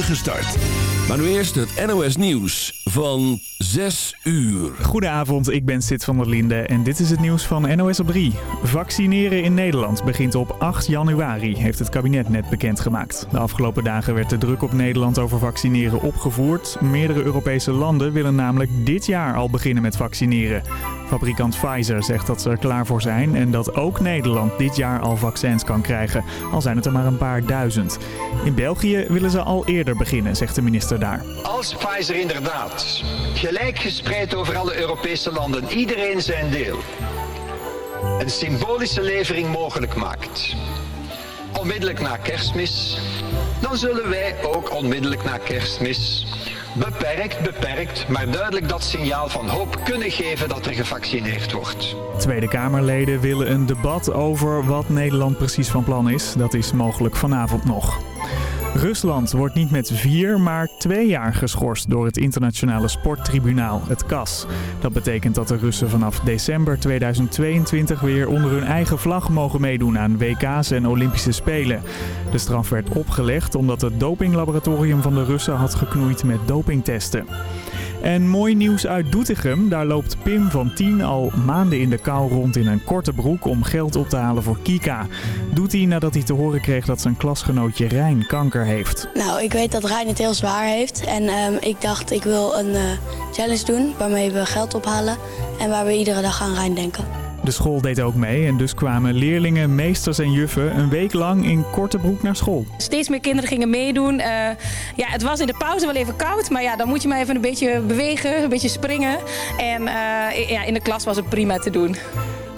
start. Maar nu eerst het NOS Nieuws van 6 uur. Goedenavond, ik ben Sid van der Linde en dit is het nieuws van NOS op 3. Vaccineren in Nederland begint op 8 januari, heeft het kabinet net bekendgemaakt. De afgelopen dagen werd de druk op Nederland over vaccineren opgevoerd. Meerdere Europese landen willen namelijk dit jaar al beginnen met vaccineren. Fabrikant Pfizer zegt dat ze er klaar voor zijn en dat ook Nederland dit jaar al vaccins kan krijgen, al zijn het er maar een paar duizend. In België willen ze al eerder beginnen, zegt de minister daar. Als Pfizer inderdaad gelijk gespreid over alle Europese landen, iedereen zijn deel, een symbolische levering mogelijk maakt, onmiddellijk na kerstmis, dan zullen wij ook onmiddellijk na kerstmis beperkt, beperkt, maar duidelijk dat signaal van hoop kunnen geven dat er gevaccineerd wordt. Tweede Kamerleden willen een debat over wat Nederland precies van plan is. Dat is mogelijk vanavond nog. Rusland wordt niet met vier, maar twee jaar geschorst door het internationale sporttribunaal, het CAS. Dat betekent dat de Russen vanaf december 2022 weer onder hun eigen vlag mogen meedoen aan WK's en Olympische Spelen. De straf werd opgelegd omdat het dopinglaboratorium van de Russen had geknoeid met dopingtesten. En mooi nieuws uit Doetinchem. Daar loopt Pim van 10 al maanden in de kou rond in een korte broek om geld op te halen voor Kika. Doet hij nadat hij te horen kreeg dat zijn klasgenootje Rijn kanker heeft. Nou, ik weet dat Rijn het heel zwaar heeft. En ehm, ik dacht, ik wil een uh, challenge doen waarmee we geld ophalen. En waar we iedere dag aan Rijn denken. De school deed ook mee en dus kwamen leerlingen, meesters en juffen een week lang in korte broek naar school. Steeds meer kinderen gingen meedoen. Uh, ja, het was in de pauze wel even koud, maar ja, dan moet je maar even een beetje bewegen, een beetje springen. En uh, ja, in de klas was het prima te doen.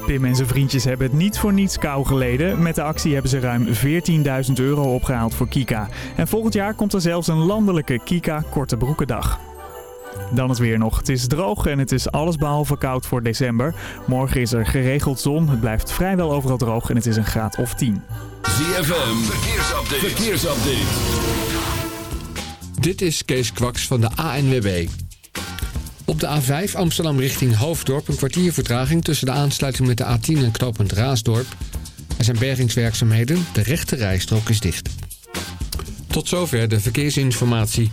Pim en zijn vriendjes hebben het niet voor niets kou geleden. Met de actie hebben ze ruim 14.000 euro opgehaald voor Kika. En volgend jaar komt er zelfs een landelijke Kika Korte Broekendag. Dan het weer nog. Het is droog en het is allesbehalve koud voor december. Morgen is er geregeld zon. Het blijft vrijwel overal droog en het is een graad of 10. ZFM, verkeersupdate. verkeersupdate. Dit is Kees Kwaks van de ANWB. Op de A5 Amsterdam richting Hoofddorp een kwartier vertraging tussen de aansluiting met de A10 en knooppunt Raasdorp. Er zijn bergingswerkzaamheden, de rechte rijstrook is dicht. Tot zover de verkeersinformatie.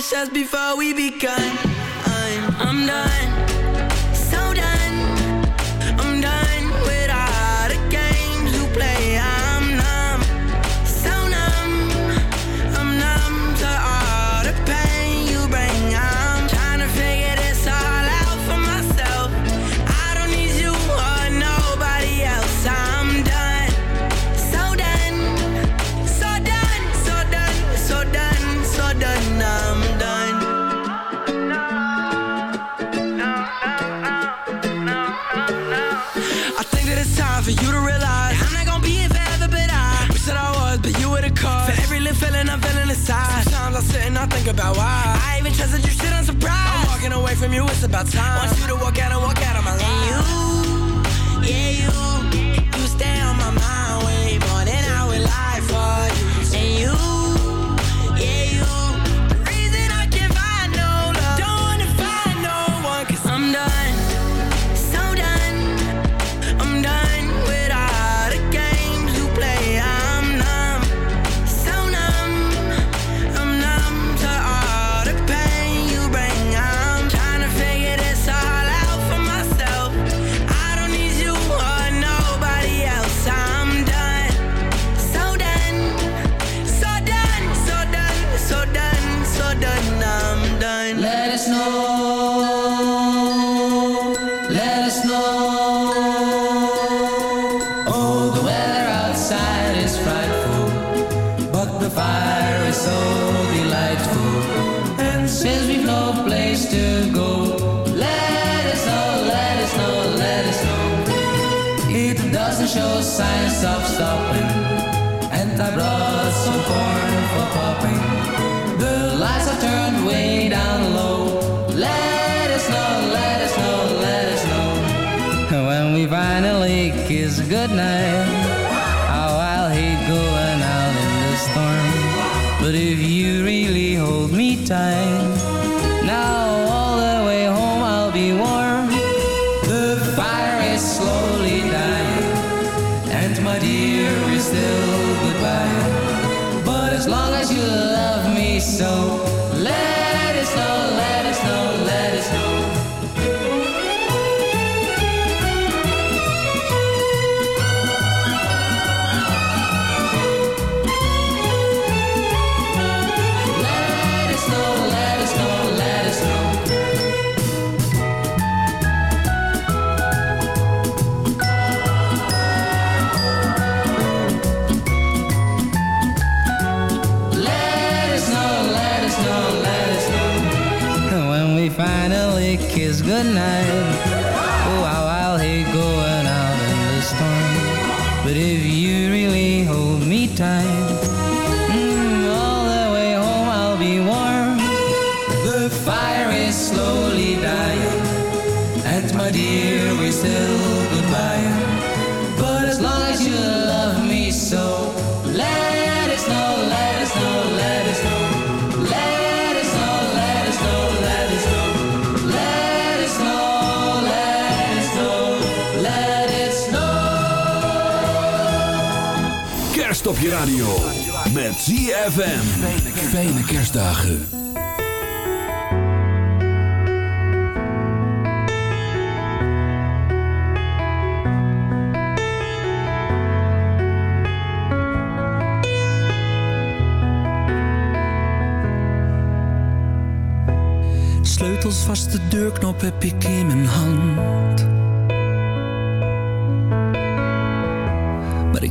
Us before we begun. I'm done, about why I even trusted you, shit, I'm surprised. I'm walking away from you, it's about time. Want you to walk out and walk out of my life. And you, yeah, you, shows signs of stopping, and I brought some corn. radio. Met ZFM. Fijne kerstdagen. Sleutels vast de deurknop heb ik in mijn hand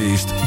feest.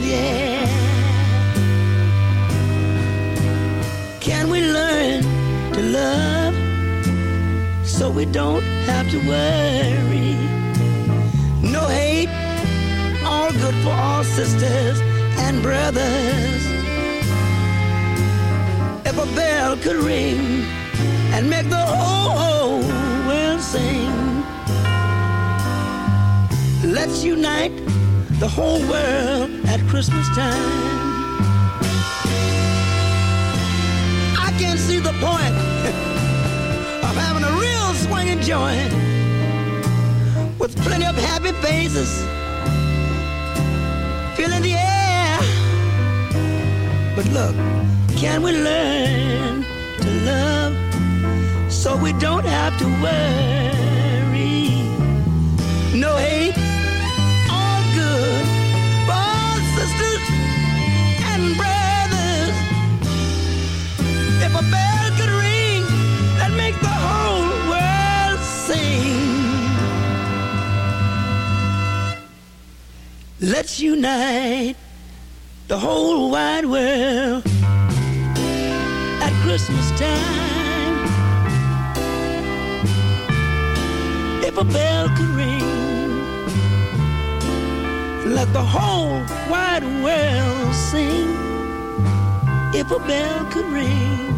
Yeah, Can we learn to love so we don't have to worry? No hate, all good for our sisters and brothers. If a bell could ring and make the whole world sing, let's unite the whole world at Christmas time. I can't see the point of having a real swinging joint with plenty of happy faces, feeling the air. But look, can we learn to love so we don't have to worry? A bell could ring, that make the whole world sing. Let's unite the whole wide world at Christmas time. If a bell could ring, let the whole wide world sing. If a bell could ring.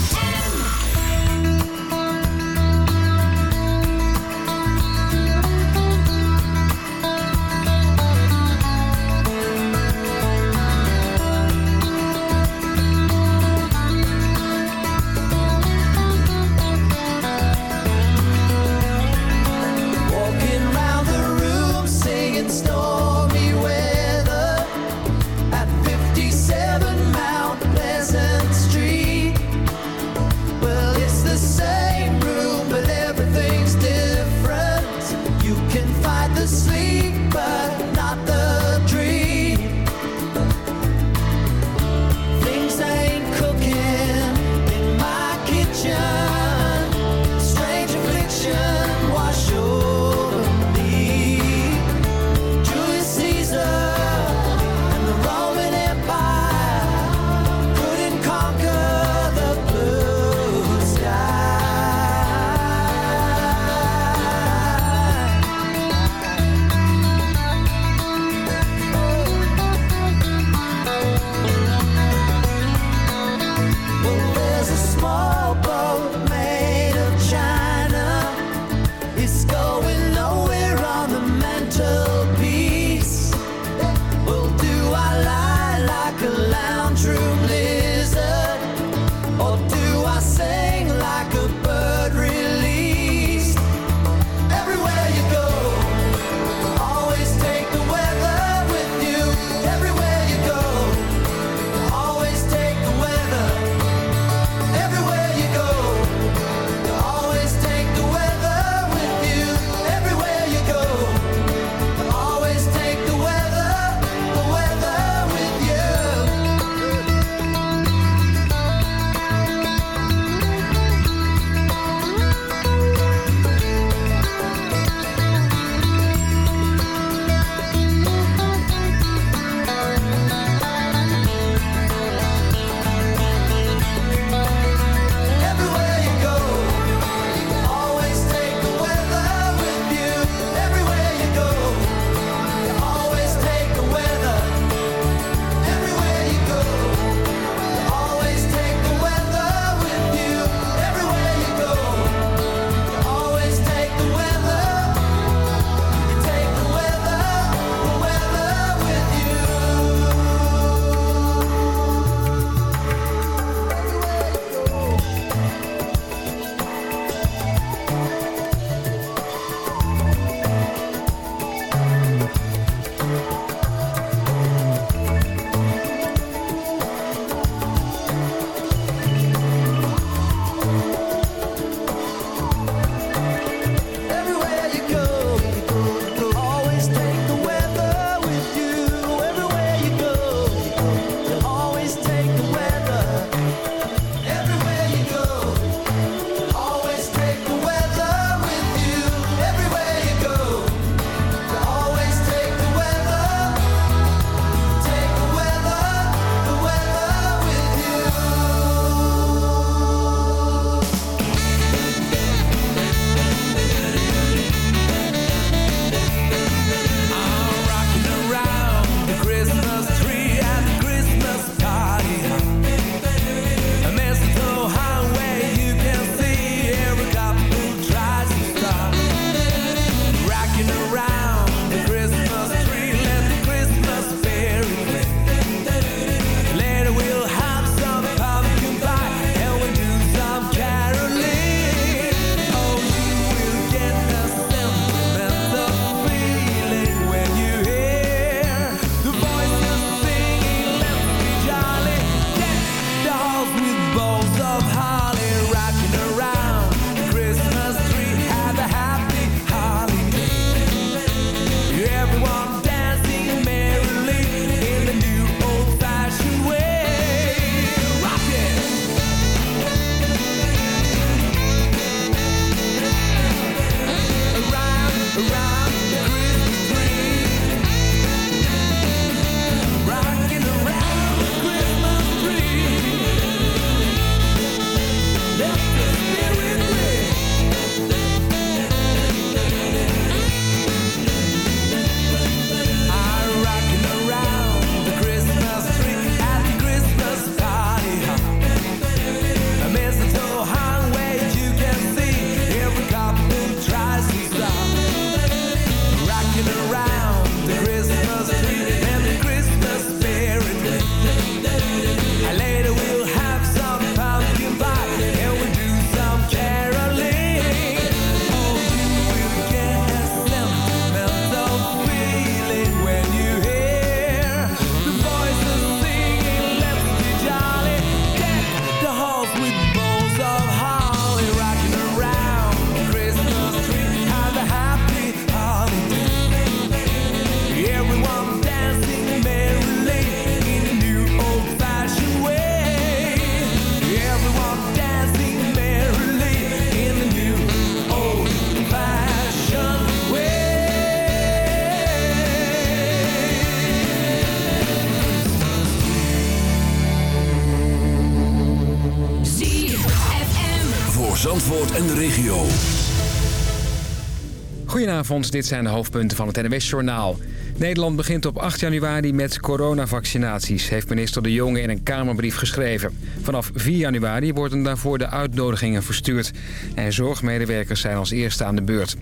Dit zijn de hoofdpunten van het NWS-journaal. Nederland begint op 8 januari met coronavaccinaties... heeft minister De Jonge in een Kamerbrief geschreven. Vanaf 4 januari worden daarvoor de uitnodigingen verstuurd. En zorgmedewerkers zijn als eerste aan de beurt.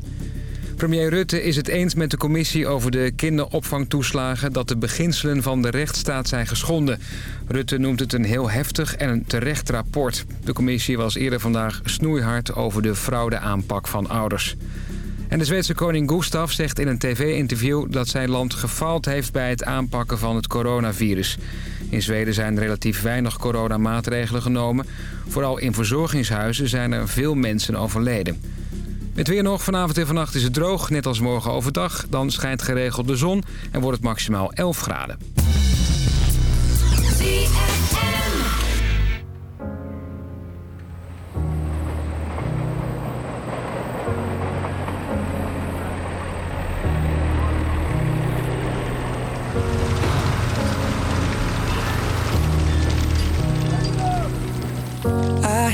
Premier Rutte is het eens met de commissie over de kinderopvangtoeslagen... dat de beginselen van de rechtsstaat zijn geschonden. Rutte noemt het een heel heftig en een terecht rapport. De commissie was eerder vandaag snoeihard over de fraudeaanpak van ouders. En de Zweedse koning Gustav zegt in een tv-interview dat zijn land gefaald heeft bij het aanpakken van het coronavirus. In Zweden zijn relatief weinig coronamaatregelen genomen. Vooral in verzorgingshuizen zijn er veel mensen overleden. Het weer nog. Vanavond en vannacht is het droog, net als morgen overdag. Dan schijnt geregeld de zon en wordt het maximaal 11 graden.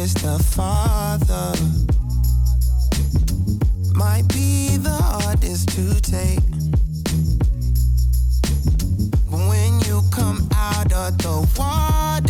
pleases the Father. Might be the hardest to take. But when you come out of the water,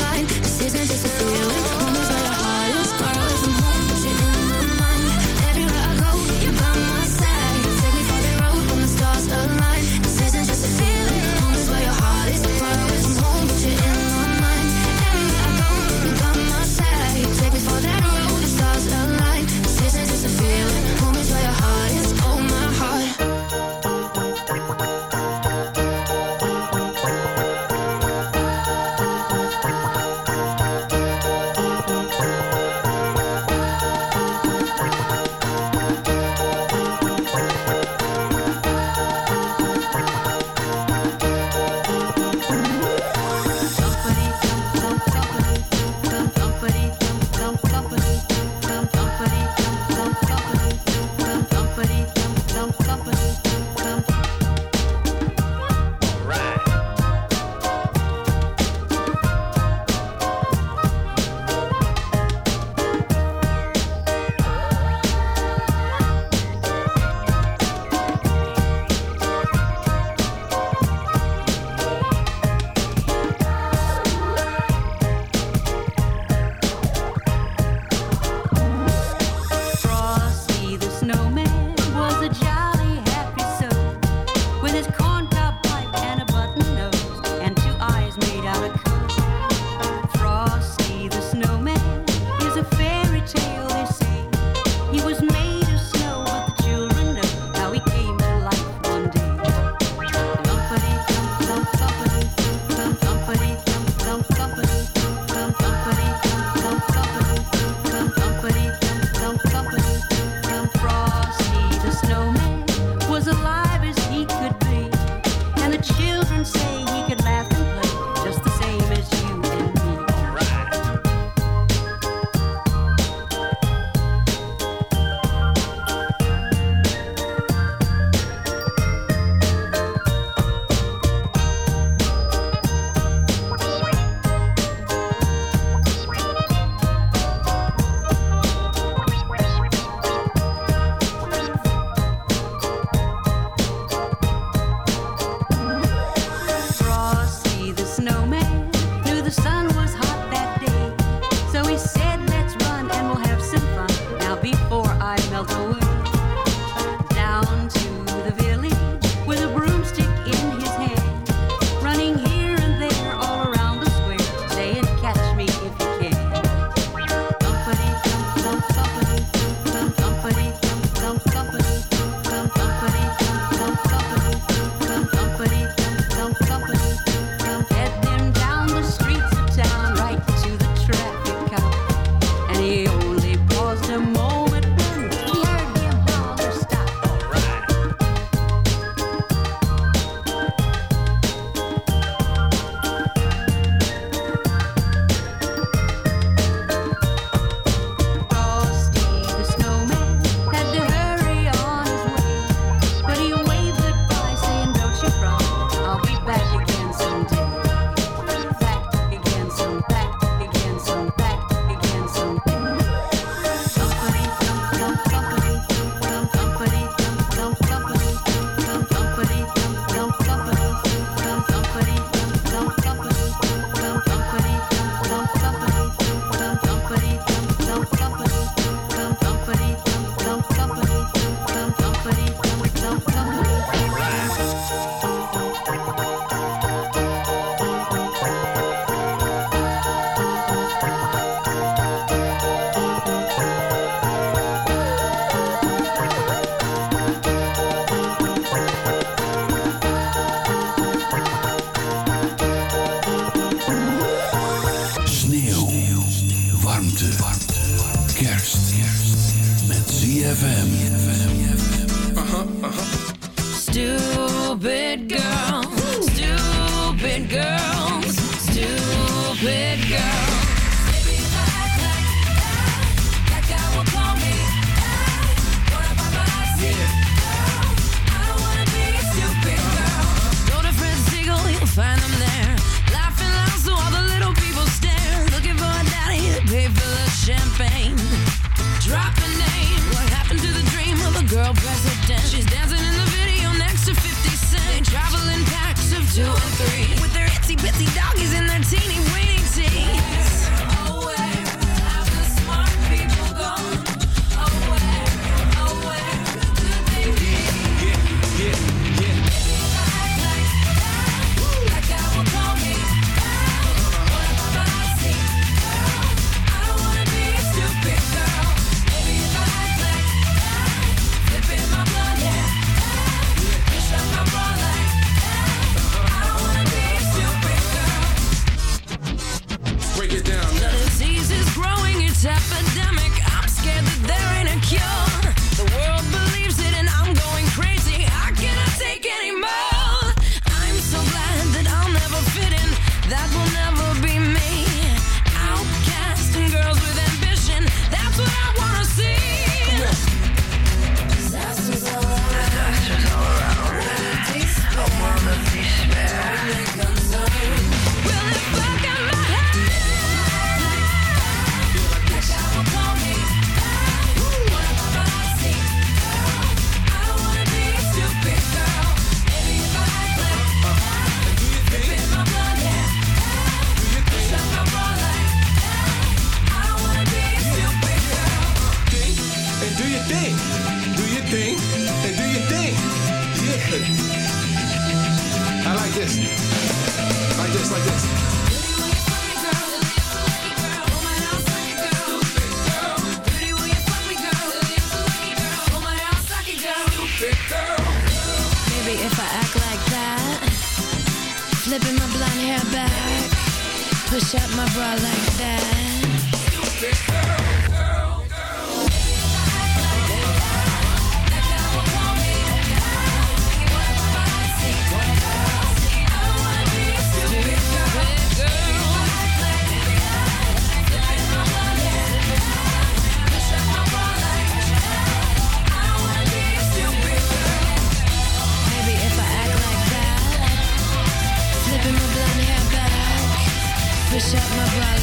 shut my mouth.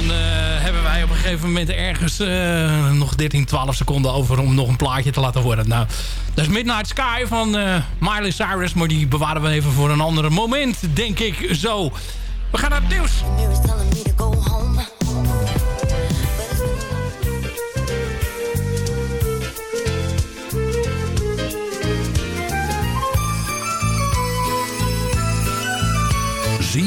Dan, eh, hebben wij op een gegeven moment ergens eh, nog 13, 12 seconden over om nog een plaatje te laten horen. Nou, dat is Midnight Sky van eh, Miley Cyrus. Maar die bewaren we even voor een ander moment, denk ik zo. We gaan naar het nieuws.